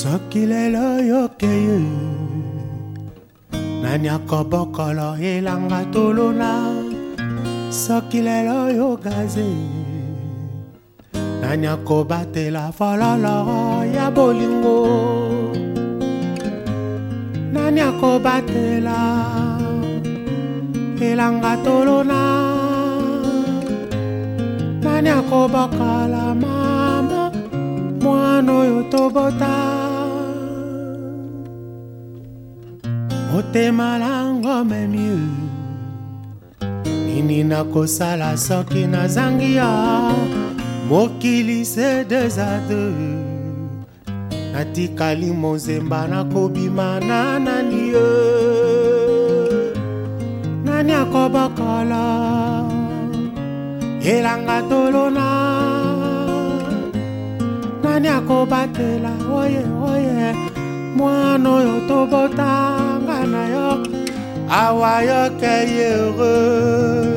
soki lelo yokei nani akobokolo elanga tolona soki lelo yogaze nani akobatela fololo ya bolingo nani akobatela elanga tolona ndani akobakala mama mwana oyo tobota motema lango memi nini nakosala soki nazangi ya mokili se desade natikali mozemba nakobima na nani ye nani akobakala elanga tolona nani akobatela oye oye mwana oyo tobotanga na yo awa yokeye heureux